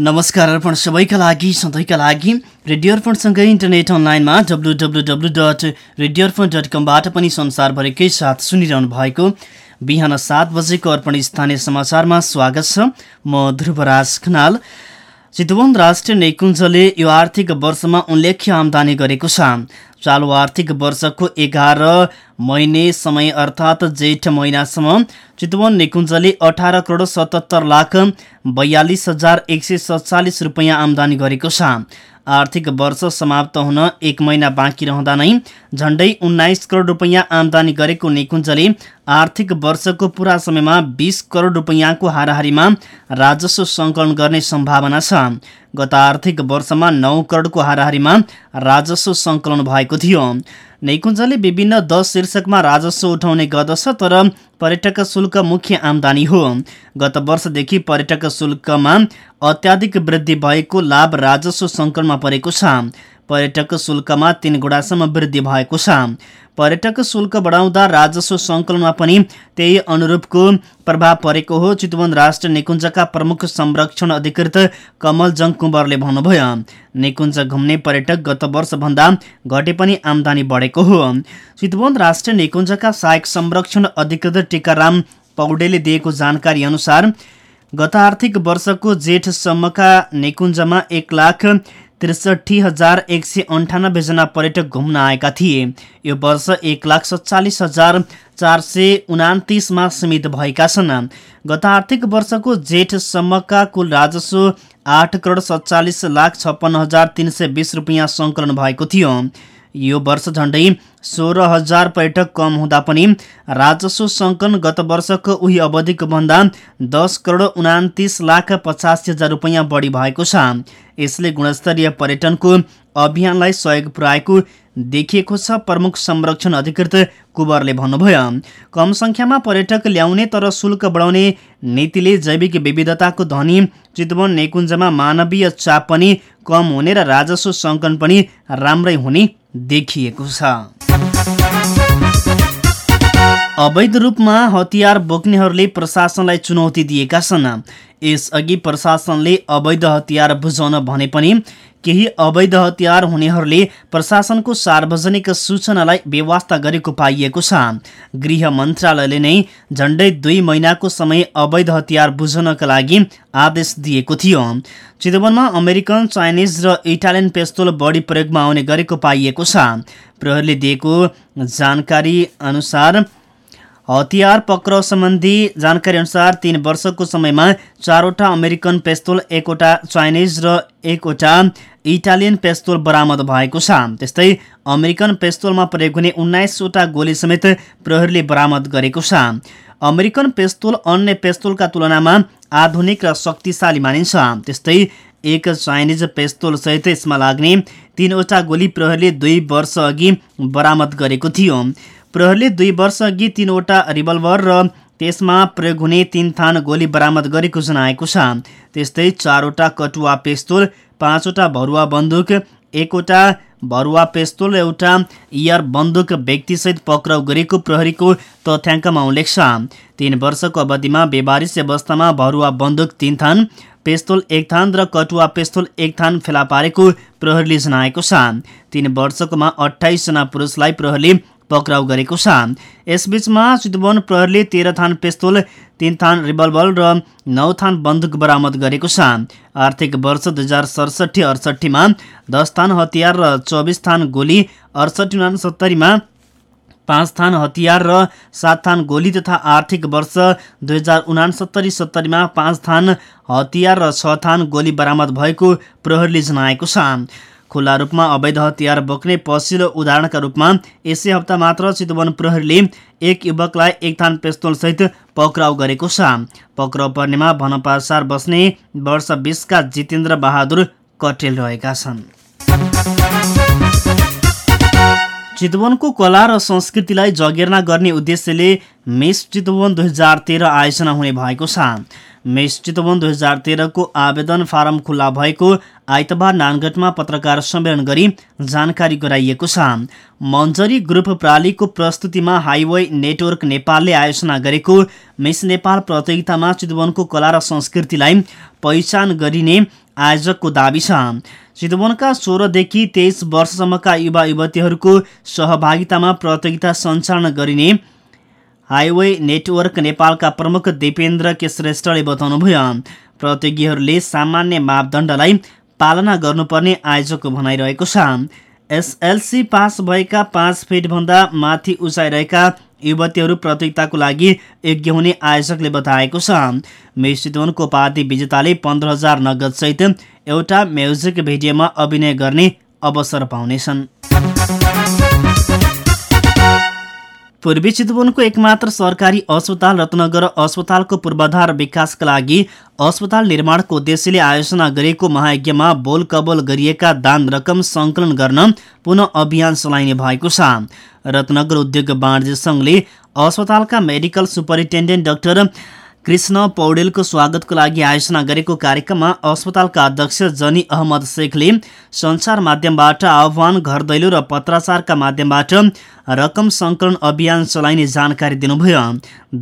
नमस्कार अर्पण सबैका लागि सधैँका लागि। रेडियो अर्पणसँगै इन्टरनेट अनलाइनमा W W W dot radio Arpan dot कमबाट पनि संसारभरिकै साथ सुनिरहनु भएको बिहान सात बजेको अर्पण स्थानीय समाचारमा स्वागत छ। म ध्रुवराज खनाल। चितवन राष्ट्रिय निकुञ्जले यो आर्थिक वर्षमा उल्लेख्य आमदानी गरेको छ। चालु आर्थिक वर्षको एघार महिने समय अर्थात् जेठ महिनासम्म चितवन निकुञ्जले अठार करोड सतहत्तर लाख बयालिस हजार एक सय सत्तालिस रुपियाँ आमदानी गरेको छ। आर्थिक वर्ष समाप्त हुन एक महिना बाँकी रहँदा नै झण्डै उन्नाइस करोड रुपियाँ आमदानी गरेको निकुञ्जले आर्थिक वर्षको पुरा समयमा बिस करोड रुपियाँको हाराहारीमा राजस्व सङ्कलन गर्ने सम्भावना छ। गत आर्थिक वर्षमा नौ करोडको हाराहारीमा राजस्व सङ्कलन भएको थियो। नैकुञ्जले विभिन्न दस शीर्षकमा राजस्व उठाउने गर्दछ तर पर्यटक शुल्क मुख्य आमदानी हो। गत वर्षदेखि पर्यटक शुल्कमा अत्याधिक वृद्धि भएको लाभ राजस्व सङ्कलनमा परेको छ। पर्यटक शुल्कमा तीन गुणासम्म वृद्धि भएको छ। पर्यटक शुल्क बढाउँदा राजस्व सङ्कलनमा पनि त्यही अनुरूपको प्रभाव परेको हो चितवन राष्ट्र निकुञ्जका प्रमुख संरक्षण अधिकृत कमल जङ कुँवरले भन्नुभयो। निकुञ्ज घुम्ने पर्यटक गत वर्षभन्दा घटे पनि आमदानी बढेको हो। चितवन राष्ट्र निकुञ्जका सहायक संरक्षण अधिकृत टिकाराम पौडेले दिएको जानकारी अनुसार गत आर्थिक वर्षको जेठसम्मका निकुञ्जमा एक लाख त्रिसठी हजार एक सय अन्ठानब्बेजना पर्यटक घुम्न आएका थिए। यो वर्ष एक लाख सत्तालिस हजार चार सय उनातिसमा सीमित भएका छन्। गत आर्थिक वर्षको जेठसम्मका कुल राजस्व आठ करोड सत्तालिस लाख छप्पन्न हजार तिन सय बिस रुपियाँ सङ्कलन भएको थियो। यो वर्ष झन्डै सोह्र हजार पर्यटक कम हुँदा पनि राजस्व सङ्कलन गत वर्षको उही अवधिको भन्दा दस करोड उनातिस लाख पचासी हजार रुपियाँ बढी भएको छ। यसले गुणस्तरीय पर्यटनको अभियानलाई सहयोग पुर्याएको देखिएको छ प्रमुख संरक्षण अधिकृत कुवरले भन्नुभयो कम सङ्ख्यामा पर्यटक ल्याउने तर शुल्क बढाउने नीतिले जैविक विविधताको धनी चितवन नेकुञ्जमा मानवीय चाप पनि कम हुने र राजस्व सङ्कलन पनि राम्रै हुने देखिएको छ। अवैध रूपमा हतियार बोक्नेहरूले प्रशासनलाई चुनौती दिएका छन्। यसअघि प्रशासनले अवैध हतियार बुझाउन भने पनि केही अवैध हतियार हुनेहरूले प्रशासनको सार्वजनिक सूचनालाई बेवास्ता गरेको पाइएको छ। गृह मन्त्रालयले नै झण्डै दुई महिनाको समय अवैध हतियार बुझाउनका लागि आदेश दिएको थियो। चितवनमा अमेरिकन चाइनिज र इटालियन पेस्तोल बढी प्रयोगमा आउने गरेको पाइएको छ। प्रहरीले दिएको जानकारी अनुसार हतियार पक्राउ सम्बन्धी जानकारी अनुसार तीन वर्षको समयमा चारवटा अमेरिकन पेस्तोल एकवटा चाइनिज र एकवटा इटालियन पेस्तोल बरामद भएको छ। त्यस्तै अमेरिकन पेस्तोलमा प्रयोग हुने उन्नाइसवटा गोली समेत प्रहरीले बरामद गरेको छ। अमेरिकन पेस्तोल अन्य पेस्तोलका तुलनामा आधुनिक र शक्तिशाली मानिन्छ। त्यस्तै एक चाइनिज पेस्तोल सहित यसमा लाग्ने तीनवटा गोली प्रहरीले दुई वर्ष अघि बरामद गरेको थियो। प्रहरीले दुई वर्ष अघि तीनवटा रिभल्भर र त्यसमा प्रयोग हुने तीन थान गोली बरामद गरेको जनाएको छ। त्यस्तै चारवटा कटुवा पेस्तोल पाँचवटा भरुवा बन्दुक एकवटा भरुवा पेस्तोल एउटा इयर बन्दुक व्यक्तिसहित पक्राउ गरेको प्रहरीको तथ्याङ्कमा उल्लेख छ। तीन वर्षको अवधिमा बेबारिस अवस्थामा भरुवा बन्दुक तीन थान पेस्तोल एक थान र कटुवा पेस्तोल एक थान फेला पारेको प्रहरीले जनाएको छ। तीन वर्षकोमा अठाइसजना पुरुषलाई प्रहरीले पक्राउ गरेको छ। यसबीचमा चितवन प्रहरीले तेह्र थान पेस्तोल तीन थान रिभल्भर र नौ थान बन्दुक बरामद गरेको छ। आर्थिक वर्ष दुई हजार सडसठी अडसट्ठीमा दस थान हतियार र चौबिस थान गोली अडसठी उनासत्तरीमा पाँच थान हतियार र सात थान गोली तथा आर्थिक वर्ष दुई हजार उनासत्तरी सत्तरीमा पाँच थान हतियार र छ थान गोली बरामद भएको प्रहरीले जनाएको छ। खुल्ला रूपमा अवैध हतियार बोक्ने पसिलो उदाहरणका रूपमा यसै हप्ता मात्र चितवन प्रहरीले एक युवकलाई एक थान सहित पक्राउ गरेको छ। पक्राउ पर्नेमा भनपासार बस्ने वर्ष बिसका जितेन्द्र बहादुर कटेल रहेका छन्। चितवनको कला र संस्कृतिलाई जगेर्ना गर्ने उद्देश्यले मिस चितवन दुई हजार तेह्र आयोजना हुने भएको छ। मेस चितवन दुई हजार तेह्रको आवेदन फारम खुल्ला भएको आइतबार नानगढमा पत्रकार सम्मेलन गरी जानकारी गराइएको छ। मन्जरी ग्रुप प्रालीको प्रस्तुतिमा हाइवे नेटवर्क नेपालले आयोजना गरेको मिस नेपाल प्रतियोगितामा चितवनको कला र संस्कृतिलाई पहिचान गरिने आयोजकको दावी छ। चितवनका सोह्रदेखि तेइस वर्षसम्मका युवा युवतीहरूको सहभागितामा प्रतियोगिता सञ्चालन गरिने हाइवे नेटवर्क नेपालका प्रमुख दिपेन्द्र के श्रेष्ठले बताउनुभयो प्रतियोगीहरूले सामान्य मापदण्डलाई पालना गर्नुपर्ने आयोजकको भनाइरहेको छ। एसएलसी पास भएका पाँच फिटभन्दा माथि उचाइ रहेका युवतीहरू प्रतियोगिताको लागि योग्य हुने आयोजकले बताएको छ। मिस चितवनको उपाधि विजेताले पन्ध्र हजार नगदसहित एउटा म्युजिक भिडियोमा अभिनय गर्ने अवसर पाउनेछन्। पूर्वी चितवनको एकमात्र सरकारी अस्पताल रत्नगर अस्पतालको पूर्वाधार विकासका लागि अस्पताल निर्माणको उद्देश्यले आयोजना गरिएको महायज्ञमा बोल कबोल गरिएका दान रकम सङ्कलन गर्न पुनः अभियान चलाइने भएको छ। रत्नगर उद्योग वाणिज्य सङ्घले अस्पतालका मेडिकल सुपरिन्टेन्डेन्ट डाक्टर कृष्ण पौडेलको स्वागतको लागि आयोजना गरेको कार्यक्रममा अस्पतालका अध्यक्ष जनी अहमद शेखले सञ्चार माध्यमबाट आह्वान घर दैलो र पत्राचारका माध्यमबाट रकम सङ्कलन अभियान चलाइने जानकारी दिनुभयो।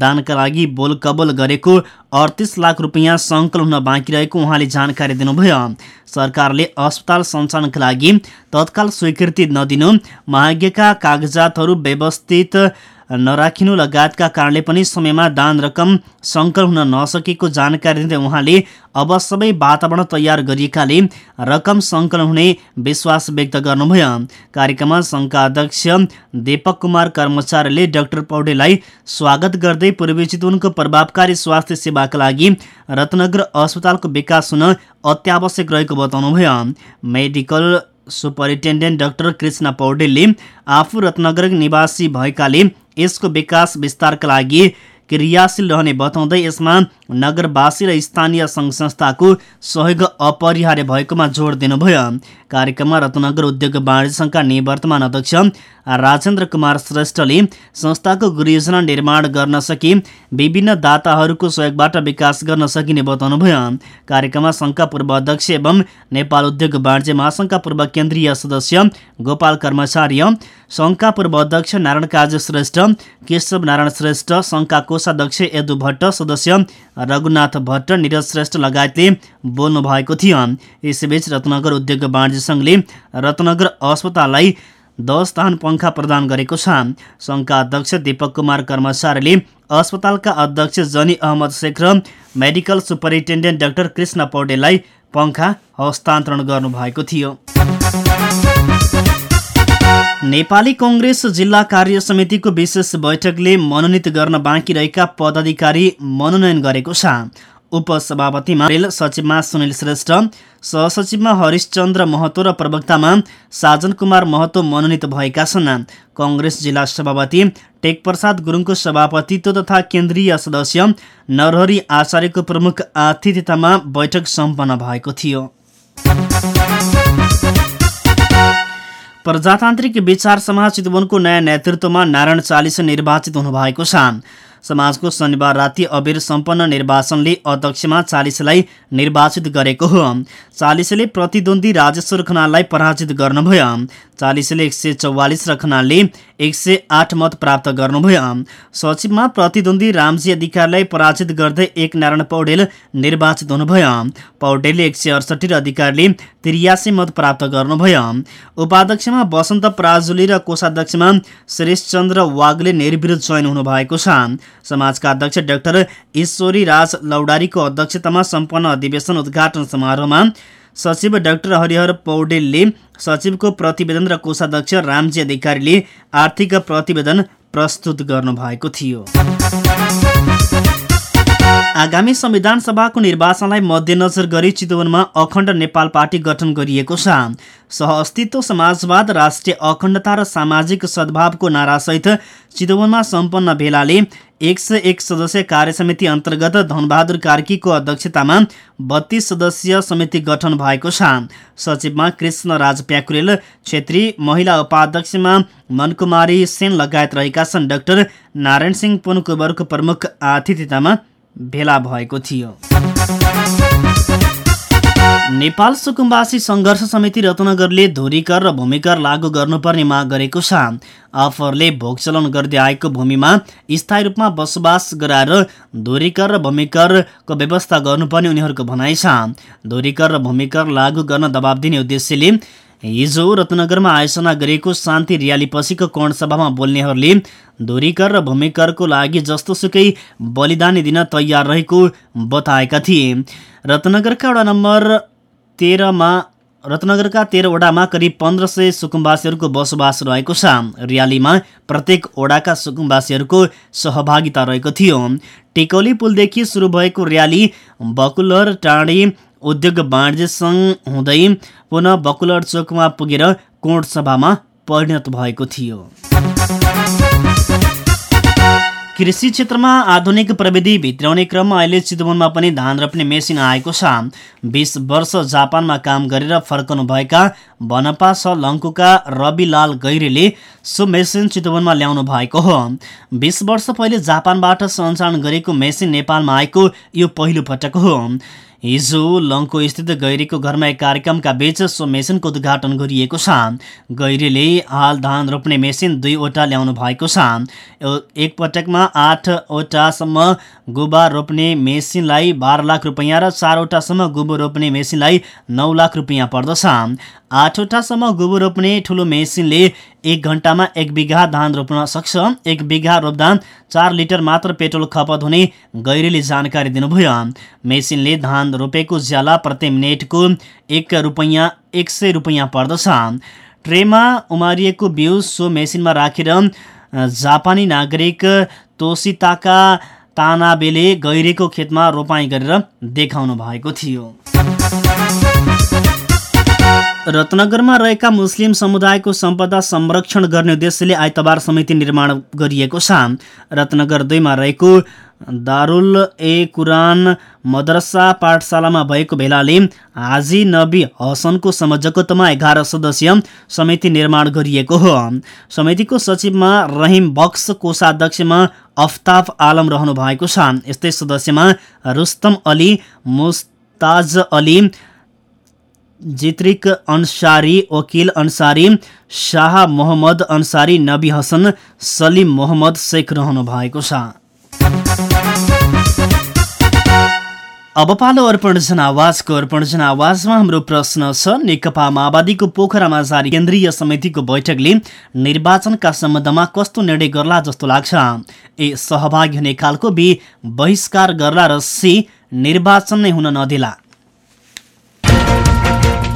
दानका लागि बोल कबोल गरेको अडतिस लाख रुपियाँ सङ्कलन हुन बाँकी रहेको उहाँले जानकारी दिनुभयो। सरकारले अस्पताल सञ्चालनका लागि तत्काल स्वीकृति नदिनु महाज्ञका कागजातहरू व्यवस्थित नराखिनु लगायतका कारणले पनि समयमा दान रकम सङ्कलन हुन नसकेको जानकारी दिँदै उहाँले अब सबै वातावरण तयार गरिएकाले रकम सङ्कलन हुने विश्वास व्यक्त गर्नुभयो। कार्यक्रममा सङ्घका अध्यक्ष दीपक कुमार कर्मचारीले डाक्टर पौडेलाई स्वागत गर्दै पूर्वी चितवनको प्रभावकारी स्वास्थ्य सेवाका लागि रत्नगर अस्पतालको विकास हुन अत्यावश्यक रहेको बताउनुभयो। मेडिकल सुपरिन्टेन्डेन्ट डाक्टर कृष्ण पौडेलले आफू रत्नगर निवासी भएकाले यसको विकास विस्तारका लागि क्रियाशील रहने बताउँदै यसमा नगरवासी र स्थानीय सङ्घ संस्थाको सहयोग अपरिहार्य भएकोमा जोड दिनुभयो। कार्यक्रममा रत्नगर उद्योग वाणिज्य सङ्घका निवर्तमान अध्यक्ष राजेन्द्र कुमार श्रेष्ठले संस्थाको गृहयोजना निर्माण गर्न सके विभिन्न दाताहरूको सहयोगबाट विकास गर्न सकिने बताउनुभयो। कार्यक्रममा सङ्घका पूर्व अध्यक्ष एवं नेपाल उद्योग वाणिज्य महासङ्घका पूर्व केन्द्रीय सदस्य गोपाल कर्मचार्य सङ्घका पूर्व अध्यक्ष नारायण काज श्रेष्ठ केशव नारायण श्रेष्ठ सङ्घका कोषाध्यक्ष यदु भट्ट सदस्य रघुनाथ भट्ट निरज श्रेष्ठ लगायतले बोल्नु भएको थियो। यसैबीच रत्नगर उद्योग वाणिज्य सङ्घले रत्नगर अस्पताललाई दस स्थान पङ्खा प्रदान गरेको छ। सङ्घका अध्यक्ष दीपक कुमार कर्मचारीले अस्पतालका अध्यक्ष जनी अहमद शेख र मेडिकल सुपरिन्टेन्डेन्ट डाक्टर कृष्ण पौडेललाई पङ्खा हस्तान्तरण गर्नुभएको थियो। नेपाली कङ्ग्रेस जिल्ला कार्य समितिको विशेष बैठकले मनोनित गर्न बाँकी रहेका पदाधिकारी मनोनयन गरेको छ। उपसभापतिमा रेल सचिवमा सुनिल श्रेष्ठ सहसचिवमा हरिशचन्द्र महतो र प्रवक्तामा साजन कुमार महतो मनोनित भएका छन्। कङ्ग्रेस जिल्ला सभापति टेकप्रसाद गुरुङको सभापतित्व तथा केन्द्रीय सदस्य नरहरी आचार्यको प्रमुख आतिथ्यतामा बैठक सम्पन्न भएको थियो। प्रजातान्त्रिक विचार चितवनको नयाँ नेतृत्वमा नारायण चालिस निर्वाचित हुनुभएको छ। समाजको शनिबार राति अबेर सम्पन्न निर्वाचनले अध्यक्षमा चालिसलाई निर्वाचित गरेको हो। चालिसले प्रतिद्वन्दी राजेश्वर खनाललाई पराजित गर्नुभयो। चालिसले एक सय चौवालिस र खनालले एक सय आठ मत प्राप्त गर्नुभयो। सचिवमा प्रतिद्वन्दी रामजी अधिकारीलाई पराजित गर्दै एक नारायण पौडेल निर्वाचित हुनुभयो। पौडेलले एक सय अडसठी र अधिकारीले त्रियासी मत प्राप्त गर्नुभयो। उपाध्यक्षमा वसन्त पराजुली र कोषाध्यक्षमा श्रेषचन्द्र वागले निर्विरोध चयन हुनुभएको छ। समाजका अध्यक्ष डाक्टर ईश्वरी राज लौडारीको अध्यक्षतामा सम्पन्न अधिवेशन उद्घाटन समारोहमा सचिव डाक्टर हरिहर पौडेलले सचिवको प्रतिवेदन र कोषाध्यक्ष रामजी अधिकारीले आर्थिक प्रतिवेदन प्रस्तुत गर्नुभएको थियो। आगामी संविधान सभाको निर्वाचनलाई मध्यनजर गरी चितवनमा अखण्ड नेपाल पार्टी गठन गरिएको छ। सहअस्तित्व समाजवाद राष्ट्रिय अखण्डता र सामाजिक सद्भावको नारासहित चितवनमा सम्पन्न भेलाले एक सय एक सदस्यीय कार्य समिति अन्तर्गत धनबहादुर कार्कीको अध्यक्षतामा बत्तीस सदस्यीय समिति गठन भएको छ। सचिवमा कृष्ण राज प्याकुरेल छेत्री महिला उपाध्यक्षमा मनकुमारी सेन लगायत रहेका छन्। डाक्टर नारायण सिंह पुनकुवरको प्रमुख आतिथ्यतामा भेला भएको थियो। नेपाल सुकुम्बासी सङ्घर्ष समिति रत्नगरले धुरीकर र भूमिकर लागू गर्नुपर्ने माग गरेको छ। आफरले भोग चलाउन गर्दै आएको भूमिमा स्थायी रूपमा बसोबास गराएर धुरीकर र भूमिकरको व्यवस्था गर्नुपर्ने उनीहरूको भनाइ छ। धुरीकर र भूमिकर लागू गर्न दबाब दिने उद्देश्यले हिजो रत्नगरमा आयोजना गरेको शान्ति र्यालीपछिको कर्णसभामा बोल्नेहरूले धुरीकर र भूमिकरको लागि जस्तोसुकै बलिदानी दिन तयार रहेको बताएका थिए। रत्नगरका वडा नम्बर तेह्रमा रत्नगरका तेह्रवटामा करिब पन्ध्र सय सुकुम्बासीहरूको बसोबास रहेको छ। र्यालीमा प्रत्येक ओडाका सुकुम्बासीहरूको सहभागिता रहेको थियो। टेकौली पुलदेखि सुरु भएको र्याली बकुलर टाँडी उद्योग वाणिज्य सङ्घ हुँदै पुनः बकुलर चोकमा पुगेर कोण सभामा परिणत भएको थियो। कृषि क्षेत्रमा आधुनिक प्रविधि भित्राउने क्रममा अहिले चितवनमा पनि धान रोप्ने मेसिन आएको छ। बिस वर्ष जापानमा काम गरेर फर्कनुभएका बनपा स लङ्कुका रविलाल गैरेले सो मेसिन चितवनमा ल्याउनु भएको हो। बिस वर्ष पहिले जापानबाट सञ्चालन गरेको मेसिन नेपालमा आएको यो पहिलो पटक हो। हिजो लङ्को स्थित गैरीको घरमा एक कार्यक्रमका बीच सो मेसिनको उद्घाटन गरिएको छ। गैरीले हाल धान रोप्ने मेसिन दुईवटा ल्याउनु भएको छ। एक पटकमा आठवटासम्म गुबा रोप्ने मेसिनलाई बाह्र लाख रुपियाँ र चारवटासम्म गुबो रोप्ने मेसिनलाई नौ लाख रुपियाँ पर्दछ। आठवटासम्म गोबर रोप्ने ठुलो मेसिनले एक घन्टामा एक बिघा धान रोप्न सक्छ। एक बिघा रोप्दा चार लिटर मात्र पेट्रोल खपत हुने गैरीले जानकारी दिनुभयो। मेसिनले धान रोपेको ज्याला प्रति मिनटको एक रुपियाँ एक सय रुपियाँ पर्दछ। ट्रेमा उमारिएको बिउ सो मेसिनमा राखेर जापानी नागरिक तोसिताका तानाबेले गैरीको खेतमा रोपाइँ गरेर देखाउनु भएको थियो। रत्नगरमा रहेका मुस्लिम समुदायको सम्पदा संरक्षण गर्ने उद्देश्यले आइतबार समिति निर्माण गरिएको छ। रत्नगर दुईमा रहेको दारुल ए कुरान मदरसा पाठशालामा भएको भेलाले हाजी नबी हसनको संयोजकत्वमा एघार सदस्यीय समिति निर्माण गरिएको हो। समितिको सचिवमा रहिम बक्स कोषाध्यक्षमा अफ्ताफ आलम रहनु भएको छ। यस्तै सदस्यमा रुस्तम अली मुस्ताज अली जित्रिक अन्सारी वकिल अन्सारी शाह मोहम्मद अन्सारी नबी हसन सलिम मोहम्मद शेख रहनु भएको छ। अब पालो अर्पण जनावाजको अर्पण जनावाजमा हाम्रो प्रश्न छ नेकपा माओवादीको पोखरामा जारी केन्द्रीय समितिको बैठकले निर्वाचनका सम्बन्धमा कस्तो निर्णय गर्ला जस्तो लाग्छ? ए सहभागी हुने खालको बी बहिष्कार गर्ला र सी निर्वाचन नै हुन नदेला।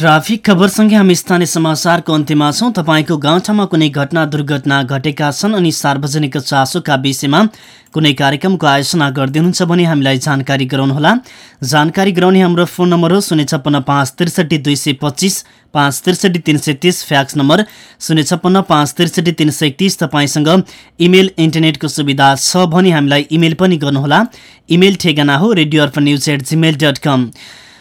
ट्राफिक खबरसँगै हामी स्थानीय समाचारको अन्त्यमा छौँ। तपाईँको गाउँठाउँमा कुनै घटना दुर्घटना घटेका छन् अनि सार्वजनिक चासोका विषयमा कुनै कार्यक्रमको आयोजना गरिदिनुहुन्छ भने हामीलाई जानकारी गराउनुहोला। जानकारी गराउने हाम्रो फोन नम्बर हो शून्य छप्पन्न पाँच त्रिसठी दुई सय पच्चिस पाँच त्रिसठी तिन सय तिस फ्याक्स नम्बर शून्य छप्पन्न पाँच त्रिसठी तिन सय तिस तपाईँसँग इमेल इन्टरनेटको सुविधा छ भने हामीलाई इमेल पनि गर्नुहोला। इमेल ठेगाना हो radio Arpan news at Gmail dot com